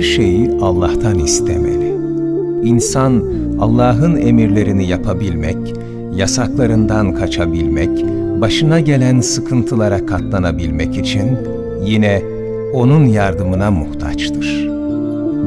her şeyi Allah'tan istemeli. İnsan Allah'ın emirlerini yapabilmek, yasaklarından kaçabilmek, başına gelen sıkıntılara katlanabilmek için yine O'nun yardımına muhtaçtır.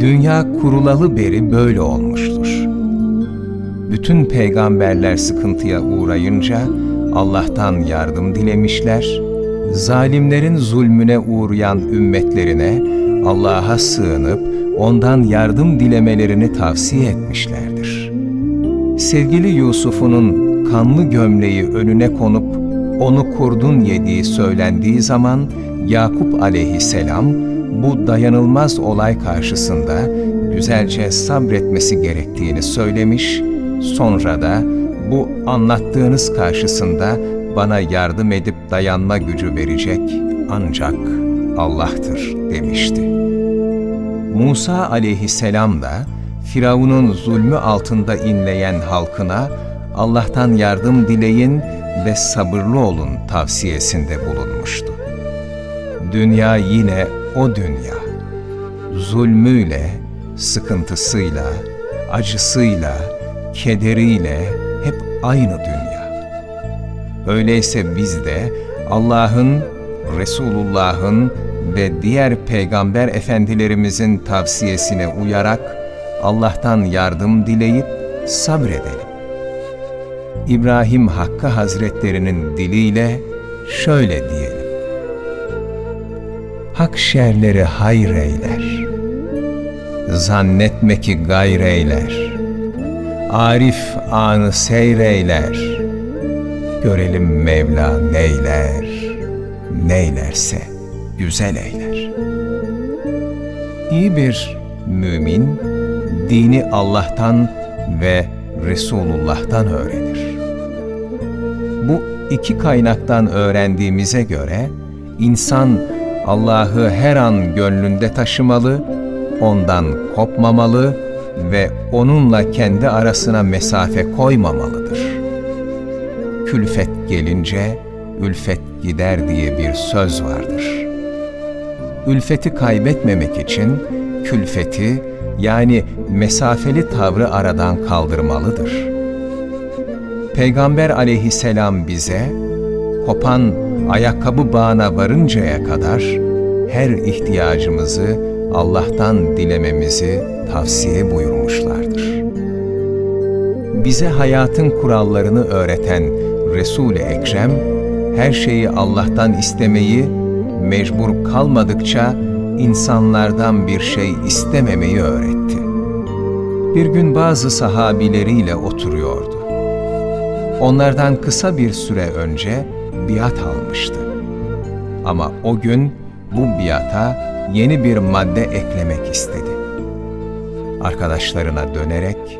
Dünya kurulalı beri böyle olmuştur. Bütün peygamberler sıkıntıya uğrayınca Allah'tan yardım dilemişler, zalimlerin zulmüne uğrayan ümmetlerine Allah'a sığınıp ondan yardım dilemelerini tavsiye etmişlerdir. Sevgili Yusuf'un kanlı gömleği önüne konup onu kurdun yediği söylendiği zaman Yakup aleyhisselam bu dayanılmaz olay karşısında güzelce sabretmesi gerektiğini söylemiş, sonra da bu anlattığınız karşısında bana yardım edip dayanma gücü verecek ancak Allah'tır demişti. Musa aleyhisselam da Firavun'un zulmü altında inleyen halkına Allah'tan yardım dileyin ve sabırlı olun tavsiyesinde bulunmuştu. Dünya yine o dünya. Zulmüyle, sıkıntısıyla, acısıyla, kederiyle hep aynı dünya. Öyleyse biz de Allah'ın, Resulullah'ın ve diğer peygamber efendilerimizin tavsiyesine uyarak Allah'tan yardım dileyip sabredelim. İbrahim Hakkı Hazretlerinin diliyle şöyle diyelim. Hak şerleri hayr eyler. Zannetme ki gayreyler. Arif anı seyreyler. Görelim Mevla neyler, neylerse güzel eyler. İyi bir mümin, dini Allah'tan ve Resulullah'tan öğrenir. Bu iki kaynaktan öğrendiğimize göre, insan Allah'ı her an gönlünde taşımalı, ondan kopmamalı ve onunla kendi arasına mesafe koymamalıdır. Külfet gelince ülfet gider diye bir söz vardır. Ülfeti kaybetmemek için külfeti yani mesafeli tavrı aradan kaldırmalıdır. Peygamber aleyhisselam bize kopan ayakkabı bağına varıncaya kadar her ihtiyacımızı Allah'tan dilememizi tavsiye buyurmuşlardır. Bize hayatın kurallarını öğreten Resul-i Ekrem, her şeyi Allah'tan istemeyi, mecbur kalmadıkça insanlardan bir şey istememeyi öğretti. Bir gün bazı sahabileriyle oturuyordu. Onlardan kısa bir süre önce biat almıştı. Ama o gün bu biata yeni bir madde eklemek istedi. Arkadaşlarına dönerek,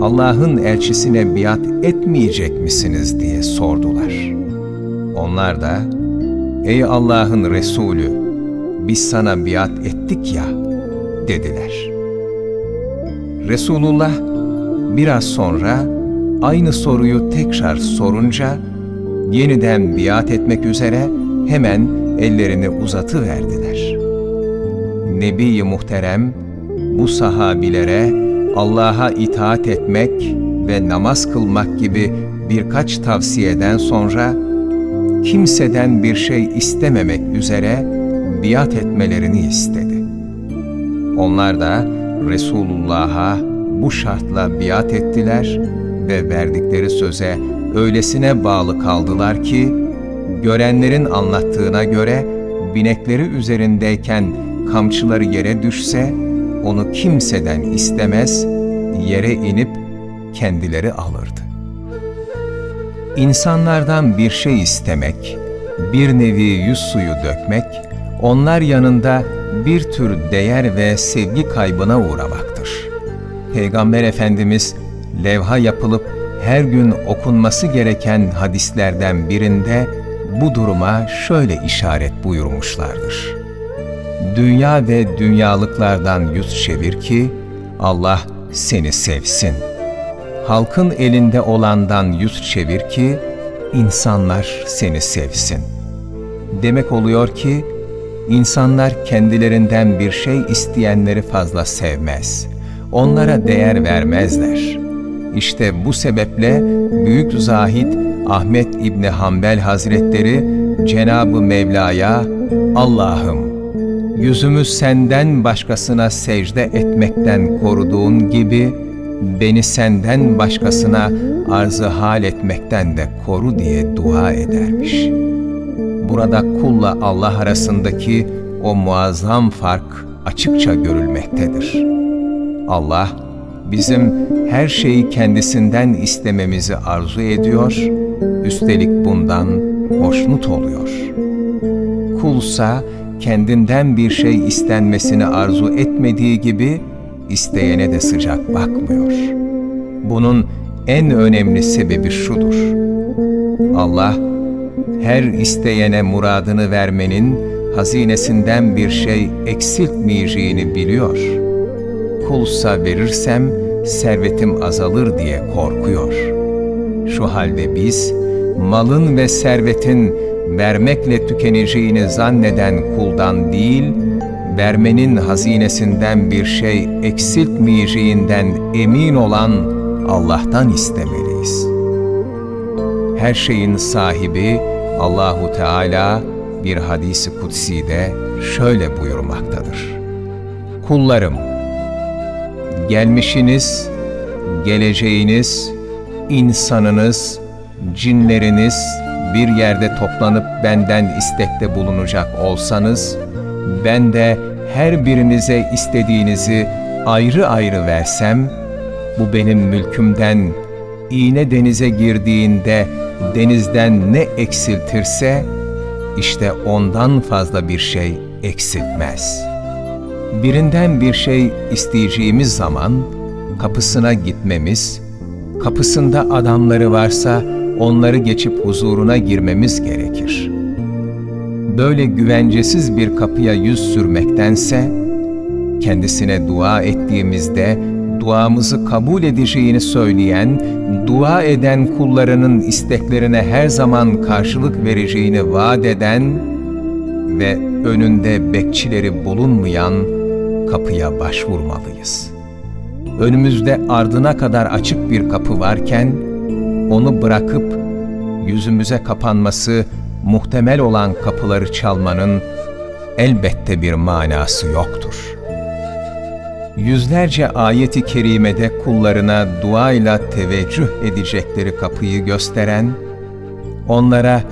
Allah'ın elçisine biat etmeyecek misiniz diye sordular. Onlar da, Ey Allah'ın Resulü, biz sana biat ettik ya, dediler. Resulullah biraz sonra aynı soruyu tekrar sorunca, yeniden biat etmek üzere hemen ellerini uzatı verdiler. Nebi-i Muhterem bu sahabilere Allah'a itaat etmek ve namaz kılmak gibi birkaç tavsiyeden sonra kimseden bir şey istememek üzere biat etmelerini istedi. Onlar da Resulullah'a bu şartla biat ettiler ve verdikleri söze öylesine bağlı kaldılar ki, görenlerin anlattığına göre binekleri üzerindeyken kamçıları yere düşse, onu kimseden istemez, yere inip kendileri alırdı. İnsanlardan bir şey istemek, bir nevi yüz suyu dökmek, onlar yanında bir tür değer ve sevgi kaybına uğramaktır. Peygamber Efendimiz levha yapılıp her gün okunması gereken hadislerden birinde bu duruma şöyle işaret buyurmuşlardır. Dünya ve dünyalıklardan yüz çevir ki Allah seni sevsin. Halkın elinde olandan yüz çevir ki insanlar seni sevsin. Demek oluyor ki İnsanlar kendilerinden bir şey isteyenleri fazla sevmez. Onlara değer vermezler. İşte bu sebeple büyük zahid Ahmet İbni Hanbel Hazretleri Cenab-ı Mevla'ya Allah'ım yüzümü senden başkasına secde etmekten koruduğun gibi beni senden başkasına arzı hal etmekten de koru diye dua edermiş. Burada kulla Allah arasındaki o muazzam fark açıkça görülmektedir. Allah bizim her şeyi kendisinden istememizi arzu ediyor, üstelik bundan hoşnut oluyor. Kulsa kendinden bir şey istenmesini arzu etmediği gibi isteyene de sıcak bakmıyor. Bunun en önemli sebebi şudur. Allah her isteyene muradını vermenin hazinesinden bir şey eksiltmeyeceğini biliyor. Kulsa verirsem servetim azalır diye korkuyor. Şu halde biz malın ve servetin vermekle tükeneceğini zanneden kuldan değil, vermenin hazinesinden bir şey eksiltmeyeceğinden emin olan Allah'tan istemeliyiz. Her şeyin sahibi Allahu Teala bir hadisi kutsi'de şöyle buyurmaktadır. Kullarım, gelmişiniz, geleceğiniz, insanınız, cinleriniz bir yerde toplanıp benden istekte bulunacak olsanız, ben de her birinize istediğinizi ayrı ayrı versem, bu benim mülkümden iğne denize girdiğinde denizden ne eksiltirse, işte ondan fazla bir şey eksiltmez. Birinden bir şey isteyeceğimiz zaman kapısına gitmemiz, kapısında adamları varsa onları geçip huzuruna girmemiz gerekir. Böyle güvencesiz bir kapıya yüz sürmektense, kendisine dua ettiğimizde duamızı kabul edeceğini söyleyen, dua eden kullarının isteklerine her zaman karşılık vereceğini vaat eden ve önünde bekçileri bulunmayan kapıya başvurmalıyız. Önümüzde ardına kadar açık bir kapı varken, onu bırakıp yüzümüze kapanması muhtemel olan kapıları çalmanın elbette bir manası yoktur.'' yüzlerce ayeti kerimede kullarına duayla teveccüh edecekleri kapıyı gösteren, onlara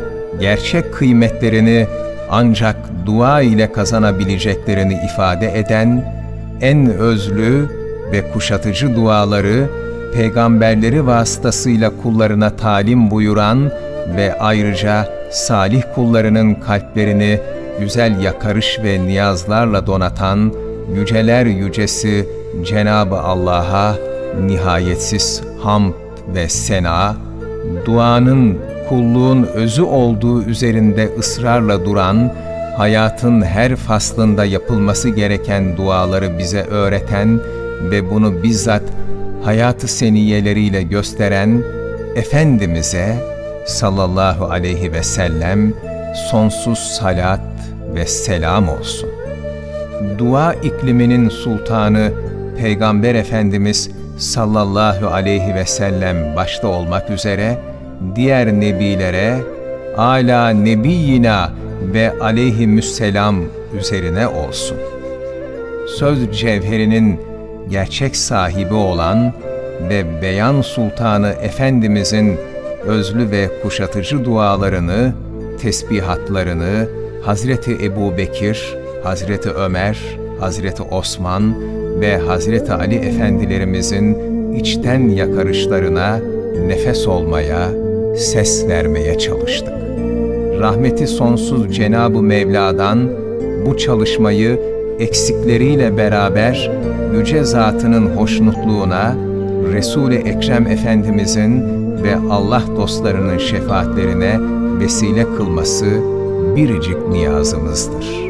gerçek kıymetlerini ancak dua ile kazanabileceklerini ifade eden, en özlü ve kuşatıcı duaları, peygamberleri vasıtasıyla kullarına talim buyuran ve ayrıca salih kullarının kalplerini güzel yakarış ve niyazlarla donatan, yüceler yücesi Cenab-ı Allah'a nihayetsiz hamd ve sena, duanın kulluğun özü olduğu üzerinde ısrarla duran, hayatın her faslında yapılması gereken duaları bize öğreten ve bunu bizzat hayatı seniyeleriyle gösteren Efendimiz'e sallallahu aleyhi ve sellem sonsuz salat ve selam olsun dua ikliminin sultanı Peygamber Efendimiz sallallahu aleyhi ve sellem başta olmak üzere diğer nebilere ala nebiyina ve aleyhimüsselam üzerine olsun. Söz cevherinin gerçek sahibi olan ve beyan sultanı Efendimizin özlü ve kuşatıcı dualarını, tesbihatlarını Hazreti Ebu Bekir, Hazreti Ömer, Hazreti Osman ve Hazreti Ali efendilerimizin içten yakarışlarına nefes olmaya, ses vermeye çalıştık. Rahmeti sonsuz Cenab-ı Mevla'dan bu çalışmayı eksikleriyle beraber yüce zatının hoşnutluğuna, Resul-i Ekrem Efendimizin ve Allah dostlarının şefaatlerine vesile kılması biricik niyazımızdır.''